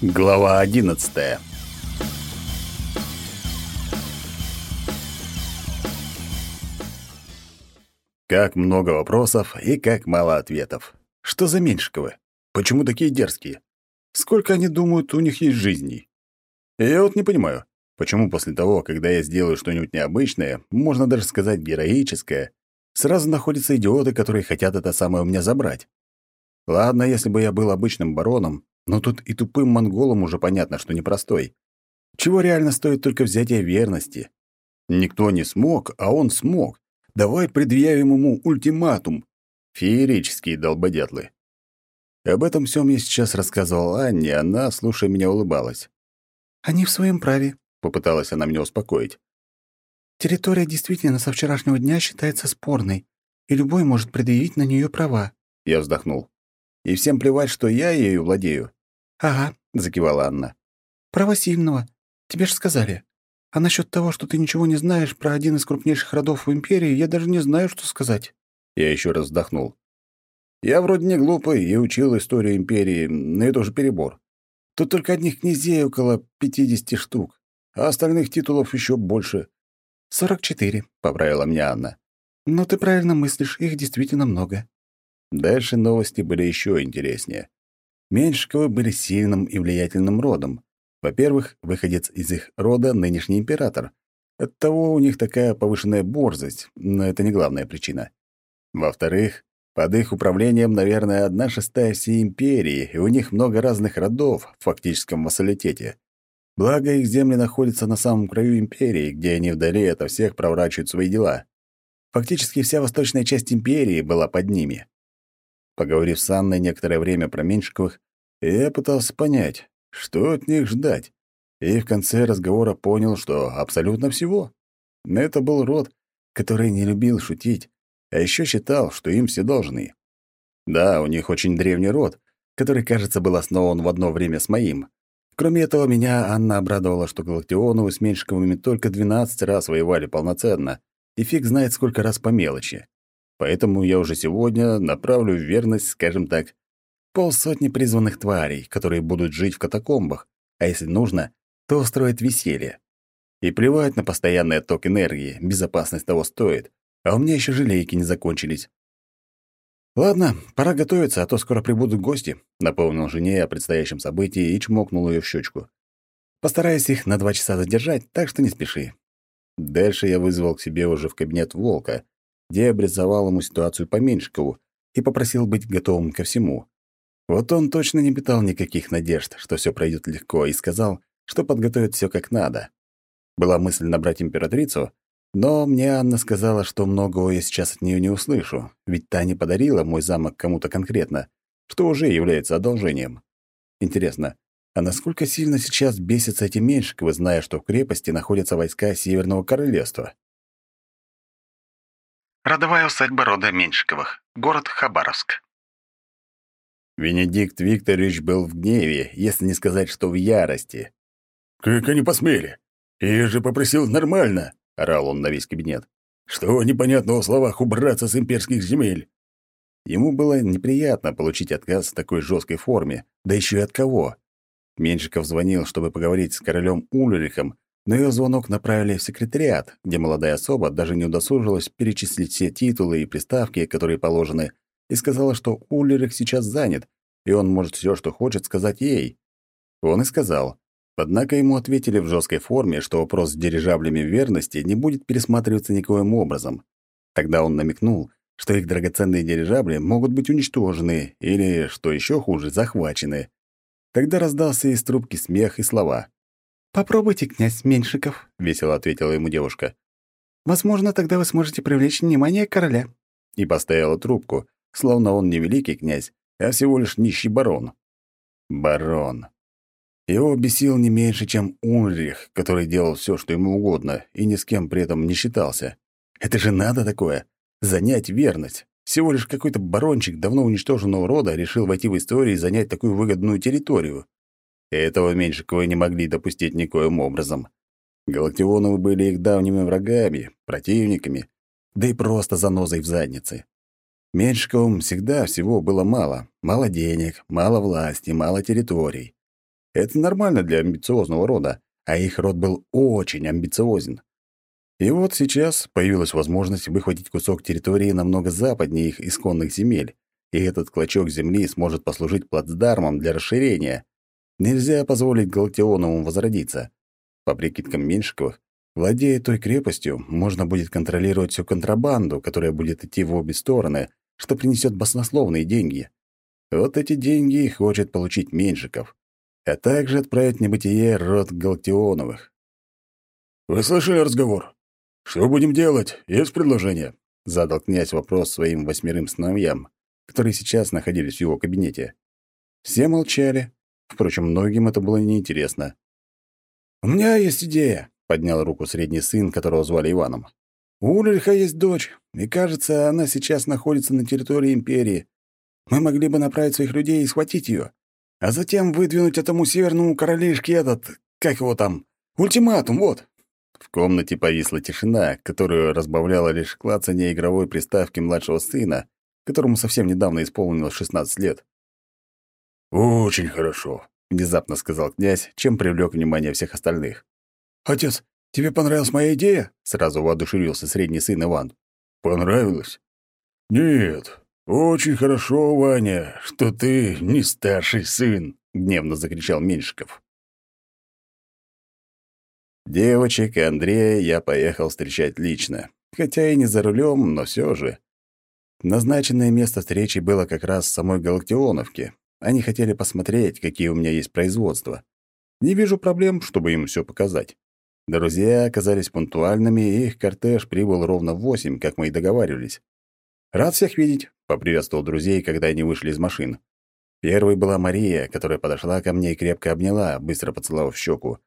Глава одиннадцатая. Как много вопросов и как мало ответов. Что за Меньшиковы? Почему такие дерзкие? Сколько они думают, у них есть жизней? Я вот не понимаю, почему после того, когда я сделаю что-нибудь необычное, можно даже сказать героическое, сразу находятся идиоты, которые хотят это самое у меня забрать. Ладно, если бы я был обычным бароном, но тут и тупым монголам уже понятно, что непростой. Чего реально стоит только взятие верности? Никто не смог, а он смог. Давай предъявим ему ультиматум. Феерические долбодятлы. Об этом всем я сейчас рассказывал Анне, она, слушая меня, улыбалась. «Они в своем праве», — попыталась она меня успокоить. «Территория действительно со вчерашнего дня считается спорной, и любой может предъявить на нее права». Я вздохнул. «И всем плевать, что я ею владею. «Ага», — закивала Анна. «Право сильного. Тебе же сказали. А насчет того, что ты ничего не знаешь про один из крупнейших родов в Империи, я даже не знаю, что сказать». Я еще раз вздохнул. «Я вроде не глупый и учил историю Империи, но это уже перебор. Тут только одних князей около пятидесяти штук, а остальных титулов еще больше». «Сорок четыре», — поправила меня Анна. «Но ты правильно мыслишь, их действительно много». Дальше новости были еще интереснее. Меньшиковы были сильным и влиятельным родом. Во-первых, выходец из их рода — нынешний император. Оттого у них такая повышенная борзость, но это не главная причина. Во-вторых, под их управлением, наверное, одна шестая всей империи, и у них много разных родов в фактическом вассалитете. Благо, их земли находятся на самом краю империи, где они вдали ото всех проворачивают свои дела. Фактически вся восточная часть империи была под ними. Поговорив с Анной некоторое время про Меньшиковых, я пытался понять, что от них ждать, и в конце разговора понял, что абсолютно всего. Это был род, который не любил шутить, а еще считал, что им все должны. Да, у них очень древний род, который, кажется, был основан в одно время с моим. Кроме этого, меня Анна обрадовала, что Галактионовы с Меньшиковыми только 12 раз воевали полноценно, и фиг знает, сколько раз по мелочи. Поэтому я уже сегодня направлю в верность, скажем так, полсотни призванных тварей, которые будут жить в катакомбах, а если нужно, то устроят веселье. И плевать на постоянный отток энергии, безопасность того стоит, а у меня еще желейки не закончились. «Ладно, пора готовиться, а то скоро прибудут гости», — напомнил жене о предстоящем событии и чмокнул ее в щечку. «Постараюсь их на два часа задержать, так что не спеши». Дальше я вызвал к себе уже в кабинет Волка, где обрисовал ему ситуацию по и попросил быть готовым ко всему. Вот он точно не питал никаких надежд, что все пройдет легко, и сказал, что подготовит все как надо. Была мысль набрать императрицу, но мне Анна сказала, что многого я сейчас от нее не услышу, ведь та не подарила мой замок кому-то конкретно, что уже является одолжением. Интересно, а насколько сильно сейчас бесятся эти Меньшиковы, зная, что в крепости находятся войска Северного Королевства? Родовая усадьба рода Меньшиковых. Город Хабаровск. Венедикт Викторович был в гневе, если не сказать, что в ярости. «Как они посмели? Я же попросил нормально!» — орал он на весь кабинет. «Что непонятного в словах убраться с имперских земель?» Ему было неприятно получить отказ в такой жесткой форме, да еще и от кого. Меньшиков звонил, чтобы поговорить с королем Ульрихом, но ее звонок направили в секретариат, где молодая особа даже не удосужилась перечислить все титулы и приставки, которые положены, и сказала, что Уллерих сейчас занят, и он может все, что хочет, сказать ей. Он и сказал. Однако ему ответили в жесткой форме, что вопрос с дирижаблями верности не будет пересматриваться никоим образом. Тогда он намекнул, что их драгоценные дирижабли могут быть уничтожены или, что еще хуже, захвачены. Тогда раздался из трубки смех и слова. «Попробуйте, князь Меньшиков», — весело ответила ему девушка. «Возможно, тогда вы сможете привлечь внимание короля». И поставила трубку, словно он не великий князь, а всего лишь нищий барон. Барон. Его бесил не меньше, чем Ульрих, который делал все, что ему угодно, и ни с кем при этом не считался. Это же надо такое — занять верность. Всего лишь какой-то барончик давно уничтоженного рода решил войти в историю и занять такую выгодную территорию. Этого Меньшикова не могли допустить никоим образом. Галактионовы были их давними врагами, противниками, да и просто занозой в заднице. Меньшиковым всегда всего было мало. Мало денег, мало власти, мало территорий. Это нормально для амбициозного рода, а их род был очень амбициозен. И вот сейчас появилась возможность выхватить кусок территории намного западнее их исконных земель, и этот клочок земли сможет послужить плацдармом для расширения. Нельзя позволить Галактионовым возродиться. По прикидкам Меньшиковых, владея той крепостью, можно будет контролировать всю контрабанду, которая будет идти в обе стороны, что принесет баснословные деньги. Вот эти деньги и хочет получить Меньшиков, а также отправить небытие род Галактионовых. «Вы слышали разговор? Что будем делать? Есть предложение?» — задал князь вопрос своим восьмерым сыновьям, которые сейчас находились в его кабинете. Все молчали. Впрочем, многим это было неинтересно. «У меня есть идея», — поднял руку средний сын, которого звали Иваном. «У Ульриха есть дочь, и, кажется, она сейчас находится на территории Империи. Мы могли бы направить своих людей и схватить ее, а затем выдвинуть этому северному королишке этот, как его там, ультиматум, вот». В комнате повисла тишина, которую разбавляла лишь клацание игровой приставки младшего сына, которому совсем недавно исполнилось 16 лет. «Очень хорошо», — внезапно сказал князь, чем привлек внимание всех остальных. «Отец, тебе понравилась моя идея?» — сразу воодушевился средний сын Иван. «Понравилось?» «Нет, очень хорошо, Ваня, что ты не старший сын», — гневно закричал Меньшиков. Девочек и Андрея я поехал встречать лично, хотя и не за рулем, но все же. Назначенное место встречи было как раз в самой Галактионовке. Они хотели посмотреть, какие у меня есть производства. Не вижу проблем, чтобы им все показать. Друзья оказались пунктуальными, и их кортеж прибыл ровно в восемь, как мы и договаривались. «Рад всех видеть», — поприветствовал друзей, когда они вышли из машин. Первой была Мария, которая подошла ко мне и крепко обняла, быстро поцеловав щеку.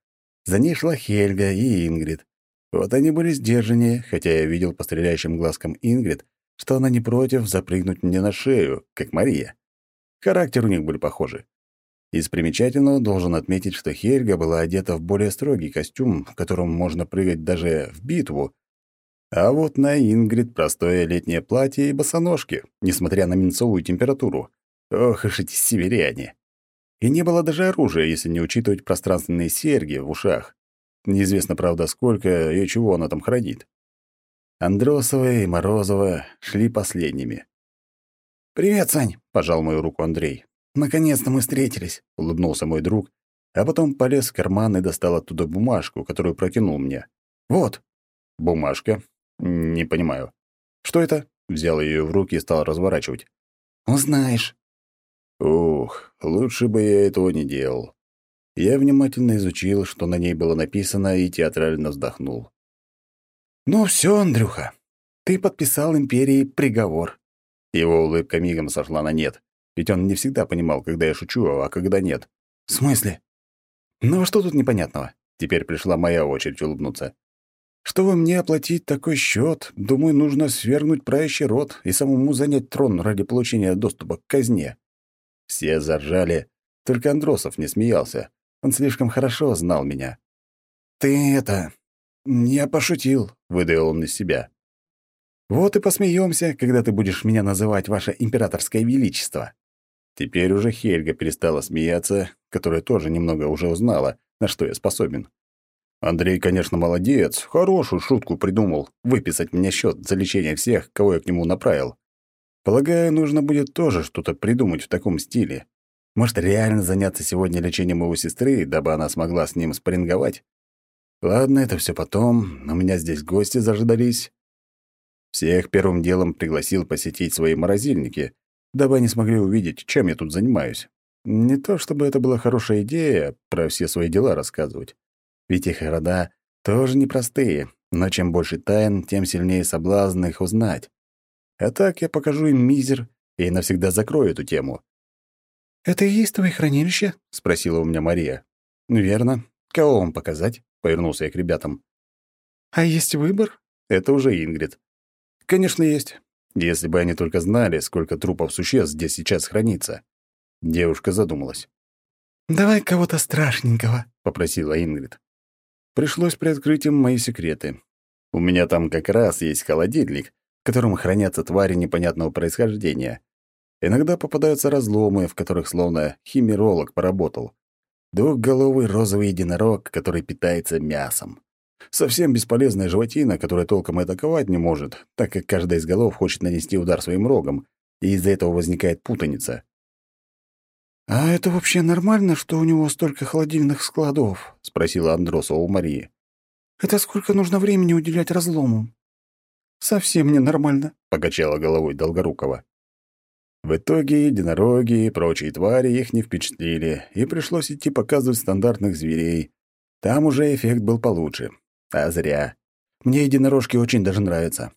За ней шла Хельга и Ингрид. Вот они были сдержаннее, хотя я видел по стреляющим глазкам Ингрид, что она не против запрыгнуть мне на шею, как Мария. Характер у них были похожи. Из примечательного должен отметить, что Хельга была одета в более строгий костюм, в котором можно прыгать даже в битву. А вот на Ингрид простое летнее платье и босоножки, несмотря на минусовую температуру. Ох уж эти северяне. И не было даже оружия, если не учитывать пространственные серьги в ушах. Неизвестно, правда, сколько и чего она там хранит. Андросова и Морозова шли последними. «Привет, Сань!» — пожал мою руку Андрей. «Наконец-то мы встретились!» — улыбнулся мой друг, а потом полез в карман и достал оттуда бумажку, которую протянул мне. «Вот!» «Бумажка? Не понимаю. Что это?» — взял ее в руки и стал разворачивать. «Узнаешь». Ух, лучше бы я этого не делал. Я внимательно изучил, что на ней было написано, и театрально вздохнул. «Ну все, Андрюха, ты подписал империи приговор». Его улыбка мигом сошла на нет, ведь он не всегда понимал, когда я шучу, а когда нет. «В смысле?» «Ну а что тут непонятного?» Теперь пришла моя очередь улыбнуться. «Чтобы мне оплатить такой счет, думаю, нужно свергнуть правящий род и самому занять трон ради получения доступа к казне». Все заржали, только Андросов не смеялся. Он слишком хорошо знал меня. «Ты это... Я пошутил выдавил он из себя. Вот и посмеемся, когда ты будешь меня называть ваше императорское величество. Теперь уже Хельга перестала смеяться, которая тоже немного уже узнала, на что я способен. Андрей, конечно, молодец, хорошую шутку придумал выписать мне счет за лечение всех, кого я к нему направил. Полагаю, нужно будет тоже что-то придумать в таком стиле. Может, реально заняться сегодня лечением его сестры, дабы она смогла с ним спарринговать? Ладно, это все потом. У меня здесь гости заждались. Всех первым делом пригласил посетить свои морозильники, дабы они смогли увидеть, чем я тут занимаюсь. Не то чтобы это была хорошая идея про все свои дела рассказывать. Ведь их рода тоже непростые, но чем больше тайн, тем сильнее соблазн их узнать. А так я покажу им мизер и навсегда закрою эту тему. «Это и есть твои хранилища?» — спросила у меня Мария. «Верно. Кого вам показать?» — повернулся я к ребятам. «А есть выбор?» Это уже Ингрид. «Конечно, есть. Если бы они только знали, сколько трупов существ здесь сейчас хранится». Девушка задумалась. «Давай кого-то страшненького», — попросила Ингрид. Пришлось приоткрыть им мои секреты. У меня там как раз есть холодильник, в котором хранятся твари непонятного происхождения. Иногда попадаются разломы, в которых словно химеролог поработал. Двухголовый розовый единорог, который питается мясом. Совсем бесполезная животина, которая толком и атаковать не может, так как каждая из голов хочет нанести удар своим рогом, и из-за этого возникает путаница. «А это вообще нормально, что у него столько холодильных складов?» — спросила Андросова у Марии. «Это сколько нужно времени уделять разлому?» «Совсем ненормально», — покачала головой Долгорукова. В итоге единороги и прочие твари их не впечатлили, и пришлось идти показывать стандартных зверей. Там уже эффект был получше. А зря. Мне единорожки очень даже нравятся.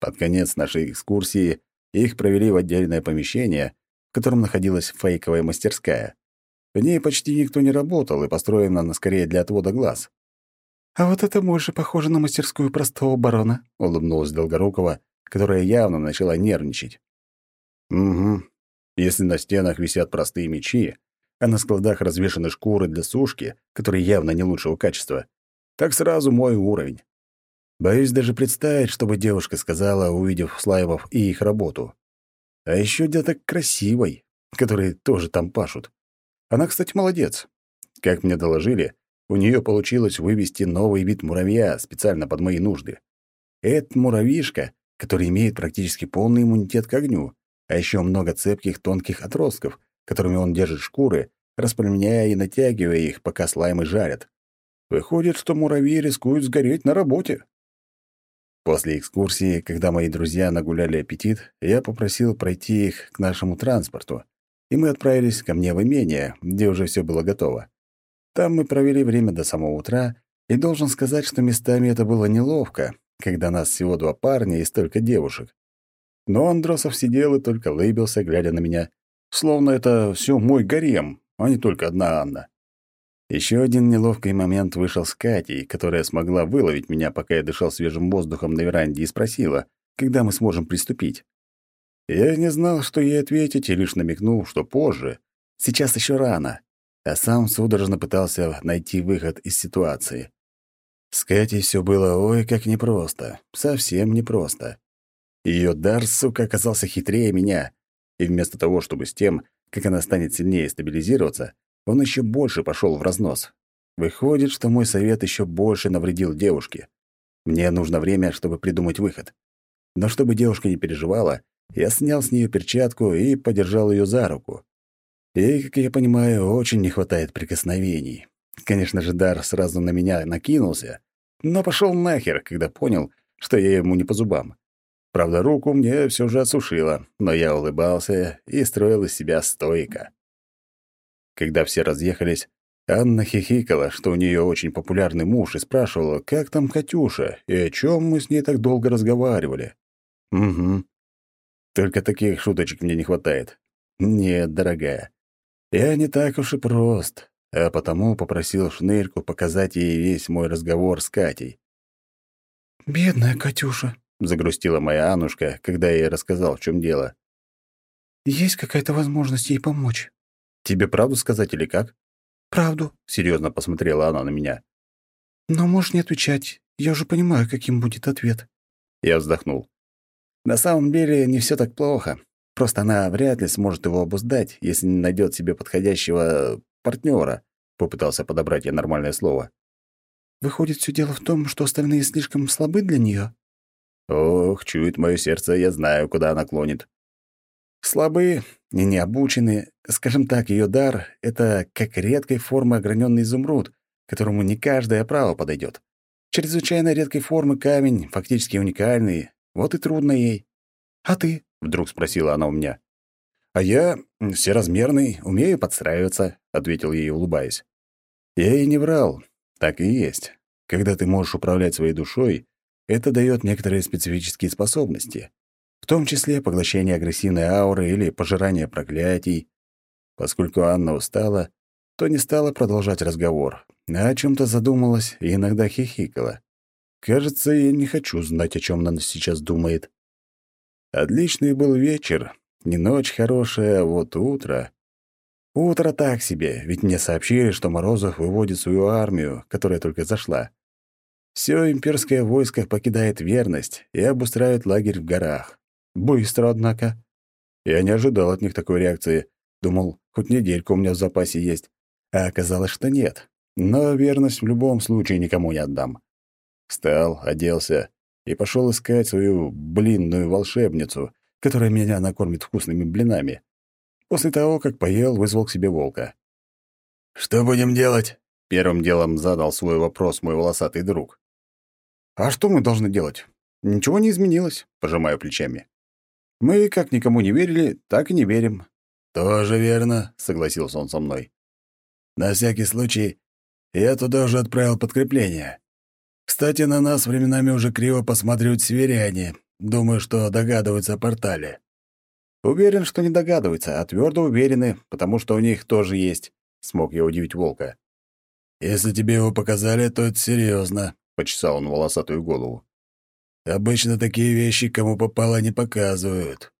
Под конец нашей экскурсии их провели в отдельное помещение, в котором находилась фейковая мастерская. В ней почти никто не работал, и построена она скорее для отвода глаз. «А вот это больше похоже на мастерскую простого барона», — улыбнулась Долгорукова, которая явно начала нервничать. Угу. Если на стенах висят простые мечи, а на складах развешаны шкуры для сушки, которые явно не лучшего качества, так сразу мой уровень. Боюсь даже представить, что бы девушка сказала, увидев слаймов и их работу. А еще где-то красивой, которые тоже там пашут. Она, кстати, молодец. Как мне доложили, у нее получилось вывести новый вид муравья специально под мои нужды. Это муравьишка, который имеет практически полный иммунитет к огню, а еще много цепких тонких отростков, которыми он держит шкуры, распрямляя и натягивая их, пока слаймы жарят. Выходит, что муравьи рискуют сгореть на работе. После экскурсии, когда мои друзья нагуляли аппетит, я попросил пройти их к нашему транспорту, и мы отправились ко мне в имение, где уже все было готово. Там мы провели время до самого утра, и должен сказать, что местами это было неловко, когда нас всего два парня и столько девушек. Но Андросов сидел и только лыбился, глядя на меня, словно это все мой гарем, а не только одна Анна. Еще один неловкий момент вышел с Катей, которая смогла выловить меня, пока я дышал свежим воздухом на веранде, и спросила, когда мы сможем приступить. Я не знал, что ей ответить, и лишь намекнул, что позже. Сейчас еще рано. А сам судорожно пытался найти выход из ситуации. С Катей все было ой как непросто. Совсем непросто. Ее дар, сука, оказался хитрее меня, и вместо того, чтобы с тем, как она станет сильнее стабилизироваться, он еще больше пошел в разнос. Выходит, что мой совет еще больше навредил девушке. Мне нужно время, чтобы придумать выход. Но чтобы девушка не переживала, я снял с нее перчатку и подержал ее за руку. И, как я понимаю, очень не хватает прикосновений. Конечно же, Дар сразу на меня накинулся, но пошел нахер, когда понял, что я ему не по зубам. Правда, руку мне все же осушило, но я улыбался и строил из себя стойка. Когда все разъехались, Анна хихикала, что у нее очень популярный муж, и спрашивала, как там Катюша и о чем мы с ней так долго разговаривали. Угу. Только таких шуточек мне не хватает. Нет, дорогая, я не так уж и прост, а потому попросил Шнырьку показать ей весь мой разговор с Катей. «Бедная Катюша», загрустила моя Анушка, когда я ей рассказал, в чем дело. Есть какая-то возможность ей помочь? Тебе правду сказать или как? Правду, серьезно посмотрела она на меня. Но можешь не отвечать. Я уже понимаю, каким будет ответ. Я вздохнул. На самом деле не все так плохо. Просто она вряд ли сможет его обуздать, если не найдет себе подходящего партнера. Попытался подобрать я нормальное слово. Выходит, все дело в том, что остальные слишком слабы для нее. Ох, чует мое сердце, я знаю, куда она клонит. Слабые и необученные, скажем так, ее дар — это как редкой формы ограненный изумруд, которому не каждое право подойдет. Чрезвычайно редкой формы камень, фактически уникальный, вот и трудно ей. «А ты?» — вдруг спросила она у меня. «А я всеразмерный, умею подстраиваться», — ответил ей, улыбаясь. Я и не врал, так и есть. Когда ты можешь управлять своей душой, это дает некоторые специфические способности, в том числе поглощение агрессивной ауры или пожирание проклятий. Поскольку Анна устала, то не стала продолжать разговор, а о чем то задумалась и иногда хихикала. Кажется, я не хочу знать, о чем она сейчас думает. Отличный был вечер, не ночь хорошая, а вот утро. Утро так себе, ведь мне сообщили, что Морозов выводит свою армию, которая только зашла. Все имперское войско покидает верность и обустраивает лагерь в горах. Быстро, однако. Я не ожидал от них такой реакции. Думал, хоть неделька у меня в запасе есть. А оказалось, что нет. Но верность в любом случае никому не отдам. Встал, оделся и пошел искать свою блинную волшебницу, которая меня накормит вкусными блинами. После того, как поел, вызвал к себе волка. «Что будем делать?» — первым делом задал свой вопрос мой волосатый друг. «А что мы должны делать? Ничего не изменилось», — пожимаю плечами. «Мы как никому не верили, так и не верим». «Тоже верно», — согласился он со мной. «На всякий случай я туда уже отправил подкрепление. Кстати, на нас временами уже криво посматривают северяне. Думаю, что догадываются о портале». «Уверен, что не догадываются, а твердо уверены, потому что у них тоже есть», — смог я удивить волка. «Если тебе его показали, то это серьезно, почесал он волосатую голову. «Обычно такие вещи, кому попало, не показывают».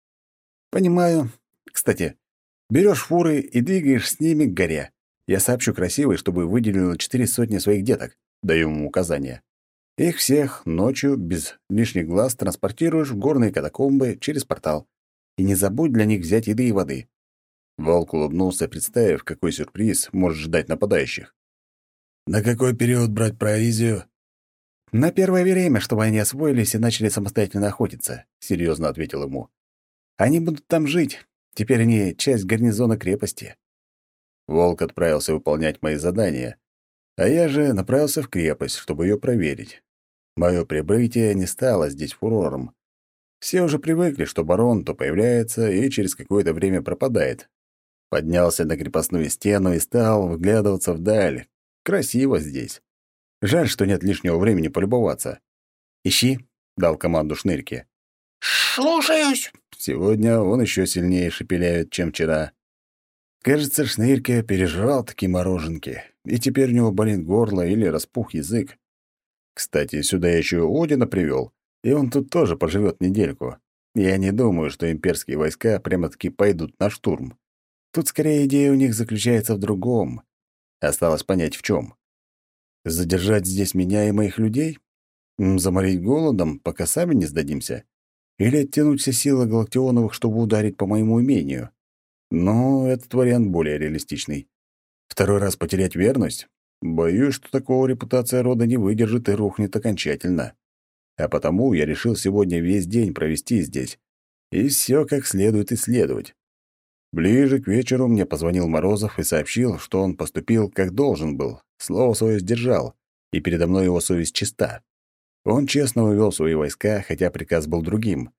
«Понимаю. Кстати, берешь фуры и двигаешь с ними к горе. Я сообщу красивой, чтобы выделила четыре сотни своих деток. Даю ему указания. Их всех ночью без лишних глаз транспортируешь в горные катакомбы через портал. И не забудь для них взять еды и воды. Волк улыбнулся, представив, какой сюрприз может ждать нападающих. «На какой период брать провизию?» «На первое время, чтобы они освоились и начали самостоятельно охотиться», — серьезно ответил ему. «Они будут там жить. Теперь они часть гарнизона крепости». Волк отправился выполнять мои задания, а я же направился в крепость, чтобы ее проверить. Мое прибытие не стало здесь фурором. Все уже привыкли, что барон то появляется и через какое-то время пропадает. Поднялся на крепостную стену и стал вглядываться вдаль. Красиво здесь. Жаль, что нет лишнего времени полюбоваться. «Ищи», — дал команду Шнырьке. «Слушаюсь». Сегодня он еще сильнее шепеляет, чем вчера. Кажется, Шнырьке пережрал такие мороженки, и теперь у него болит горло или распух язык. Кстати, сюда я еще Одина привел, и он тут тоже поживет недельку. Я не думаю, что имперские войска прямо-таки пойдут на штурм. Тут скорее идея у них заключается в другом. Осталось понять, в чем. Задержать здесь меня и моих людей? Заморить голодом, пока сами не сдадимся? Или оттянуть все силы Галактионовых, чтобы ударить по моему имению? Но этот вариант более реалистичный. Второй раз потерять верность? Боюсь, что такого репутация рода не выдержит и рухнет окончательно. А потому я решил сегодня весь день провести здесь и все как следует исследовать. Ближе к вечеру мне позвонил Морозов и сообщил, что он поступил как должен был, слово свое сдержал, и передо мной его совесть чиста. Он честно увел свои войска, хотя приказ был другим.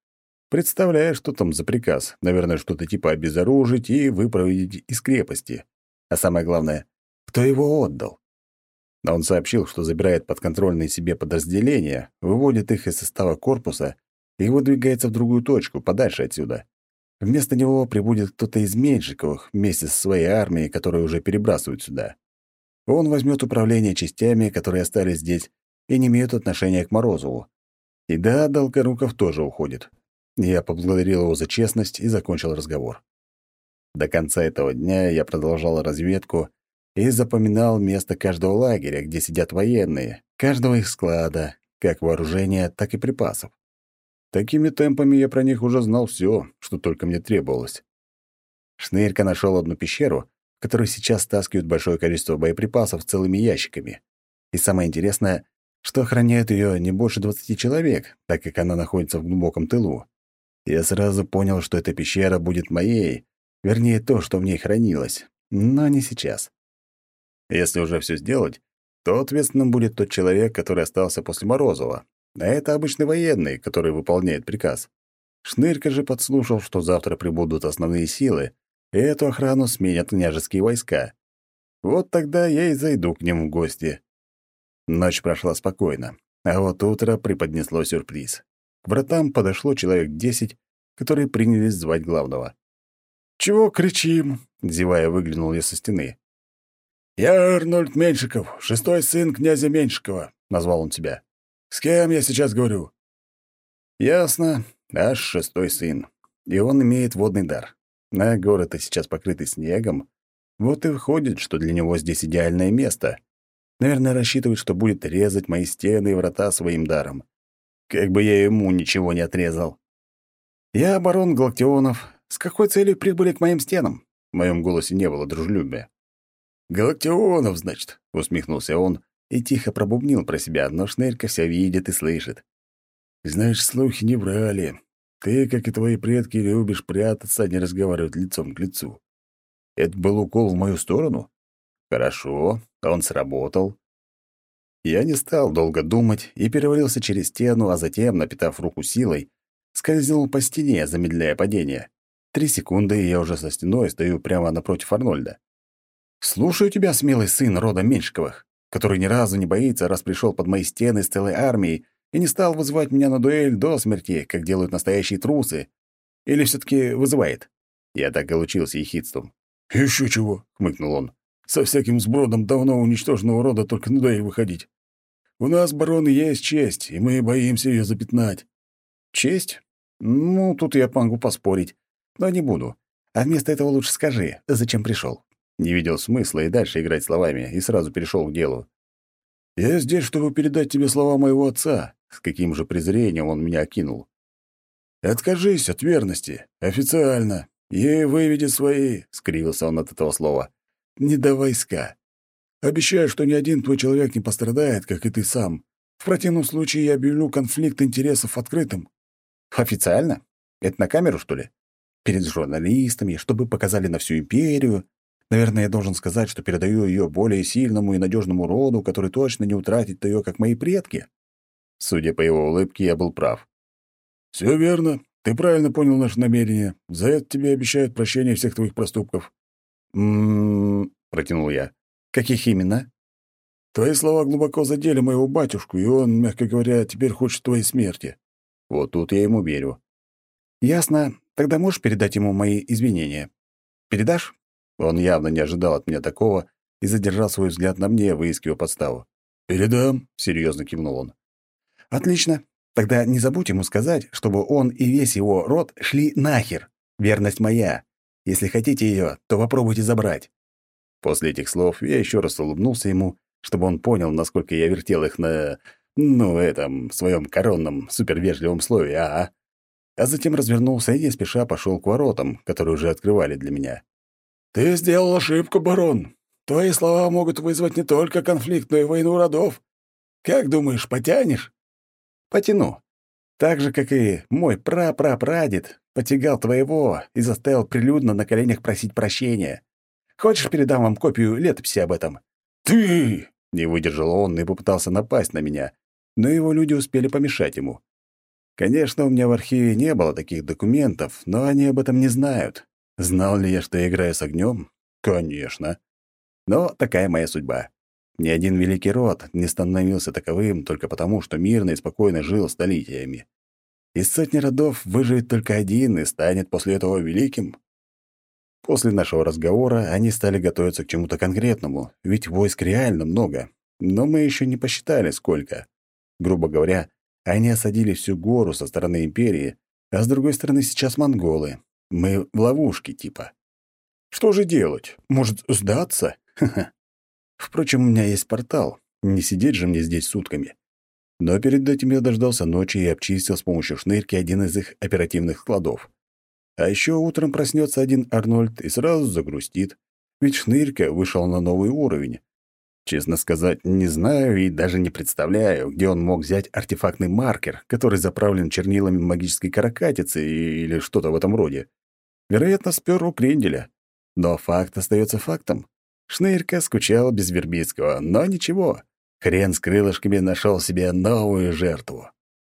Представляю, что там за приказ. Наверное, что-то типа обезоружить и выпроводить из крепости. А самое главное, кто его отдал? Он сообщил, что забирает подконтрольные себе подразделения, выводит их из состава корпуса и выдвигается в другую точку, подальше отсюда. Вместо него прибудет кто-то из Меньшиковых вместе со своей армией, которую уже перебрасывают сюда. Он возьмет управление частями, которые остались здесь, и не имеют отношения к Морозову. И да, Долгоруков тоже уходит. Я поблагодарил его за честность и закончил разговор. До конца этого дня я продолжал разведку и запоминал место каждого лагеря, где сидят военные, каждого их склада, как вооружения, так и припасов. Такими темпами я про них уже знал все, что только мне требовалось. Шнырька нашел одну пещеру, в которой сейчас стаскивают большое количество боеприпасов целыми ящиками. И самое интересное, что охраняют ее не больше 20 человек, так как она находится в глубоком тылу. Я сразу понял, что эта пещера будет моей, вернее, то, что в ней хранилось, но не сейчас. Если уже все сделать, то ответственным будет тот человек, который остался после Морозова, а это обычный военный, который выполняет приказ. Шнырька же подслушал, что завтра прибудут основные силы, и эту охрану сменят княжеские войска. Вот тогда я и зайду к ним в гости. Ночь прошла спокойно, а вот утро преподнесло сюрприз. К вратам подошло человек десять, которые принялись звать главного. «Чего кричим?» — зевая, выглянул я со стены. «Я Арнольд Меньшиков, шестой сын князя Меньшикова», — назвал он себя. С кем я сейчас говорю?» «Ясно. Аж шестой сын. И он имеет водный дар. На город-то сейчас покрытый снегом. Вот и выходит, что для него здесь идеальное место. Наверное, рассчитывает, что будет резать мои стены и врата своим даром. Как бы я ему ничего не отрезал. «Я барон Галактионов. С какой целью прибыли к моим стенам?» В моем голосе не было дружелюбия. «Галактионов, значит», — усмехнулся он и тихо пробубнил про себя, но Шнырька все видит и слышит. «Знаешь, слухи не врали. Ты, как и твои предки, любишь прятаться, а не разговаривать лицом к лицу. Это был укол в мою сторону? Хорошо, он сработал. Я не стал долго думать и перевалился через стену, а затем, напитав руку силой, скользнул по стене, замедляя падение. Три секунды, и я уже со стеной стою прямо напротив Арнольда. «Слушаю тебя, смелый сын рода Меньшиковых, который ни разу не боится, раз пришел под мои стены с целой армией и не стал вызывать меня на дуэль до смерти, как делают настоящие трусы. Или все таки вызывает?» Я так и лучился ехидством. «Еще чего», — хмыкнул он. «Со всяким сбродом давно уничтоженного рода только на дуэль выходить. У нас, барон, есть честь, и мы боимся ее запятнать». «Честь? Ну, тут я могу поспорить. Но не буду. А вместо этого лучше скажи, зачем пришел. Не видел смысла и дальше играть словами, и сразу перешел к делу. «Я здесь, чтобы передать тебе слова моего отца», — с каким же презрением он меня окинул. «Откажись от верности. Официально. И выведи свои...» — скривился он от этого слова. «Не до войска. Обещаю, что ни один твой человек не пострадает, как и ты сам. В противном случае я объявлю конфликт интересов открытым». «Официально? Это на камеру, что ли?» перед журналистами, чтобы показали на всю империю. Наверное, я должен сказать, что передаю ее более сильному и надежному роду, который точно не утратит ее, как мои предки. Судя по его улыбке, я был прав. Все верно. Ты правильно понял наше намерение. За это тебе обещают прощение всех твоих проступков. М-м, протянул я. Каких именно? Твои слова глубоко задели моего батюшку, и он, мягко говоря, теперь хочет твоей смерти. Вот тут я ему верю. Ясно. Тогда можешь передать ему мои извинения? Передашь?» Он явно не ожидал от меня такого и задержал свой взгляд на мне, выискивая подставу. «Передам», — серьезно кивнул он. «Отлично. Тогда не забудь ему сказать, чтобы он и весь его род шли нахер. Верность моя. Если хотите ее, то попробуйте забрать». После этих слов я еще раз улыбнулся ему, чтобы он понял, насколько я вертел их на... ну, этом, своем коронном супервежливом слове, а а затем развернулся и спеша пошел к воротам, которые уже открывали для меня. «Ты сделал ошибку, барон. Твои слова могут вызвать не только конфликт, но и войну родов. Как думаешь, потянешь?» «Потяну. Так же, как и мой прапрапрадед потягал твоего и заставил прилюдно на коленях просить прощения. Хочешь, передам вам копию летописи об этом?» «Ты!» — не выдержал он и попытался напасть на меня, но его люди успели помешать ему. Конечно, у меня в архиве не было таких документов, но они об этом не знают. Знал ли я, что я играю с огнем? Конечно. Но такая моя судьба. Ни один великий род не становился таковым только потому, что мирно и спокойно жил столетиями. Из сотни родов выживет только один и станет после этого великим. После нашего разговора они стали готовиться к чему-то конкретному, ведь войск реально много, но мы еще не посчитали, сколько. Грубо говоря, они осадили всю гору со стороны империи, а с другой стороны сейчас монголы. Мы в ловушке типа. Что же делать? Может, сдаться? Ха-ха. Впрочем, у меня есть портал. Не сидеть же мне здесь сутками. Но перед этим я дождался ночи и обчистил с помощью шнырки один из их оперативных складов. А еще утром проснется один Арнольд и сразу загрустит. Ведь шнырька вышел на новый уровень, Честно сказать, не знаю и даже не представляю, где он мог взять артефактный маркер, который заправлен чернилами магической каракатицы или что-то в этом роде. Вероятно, спер у Кренделя. Но факт остается фактом. Шнырька скучал без Вербицкого, но ничего. Хрен с крылышками нашел себе новую жертву.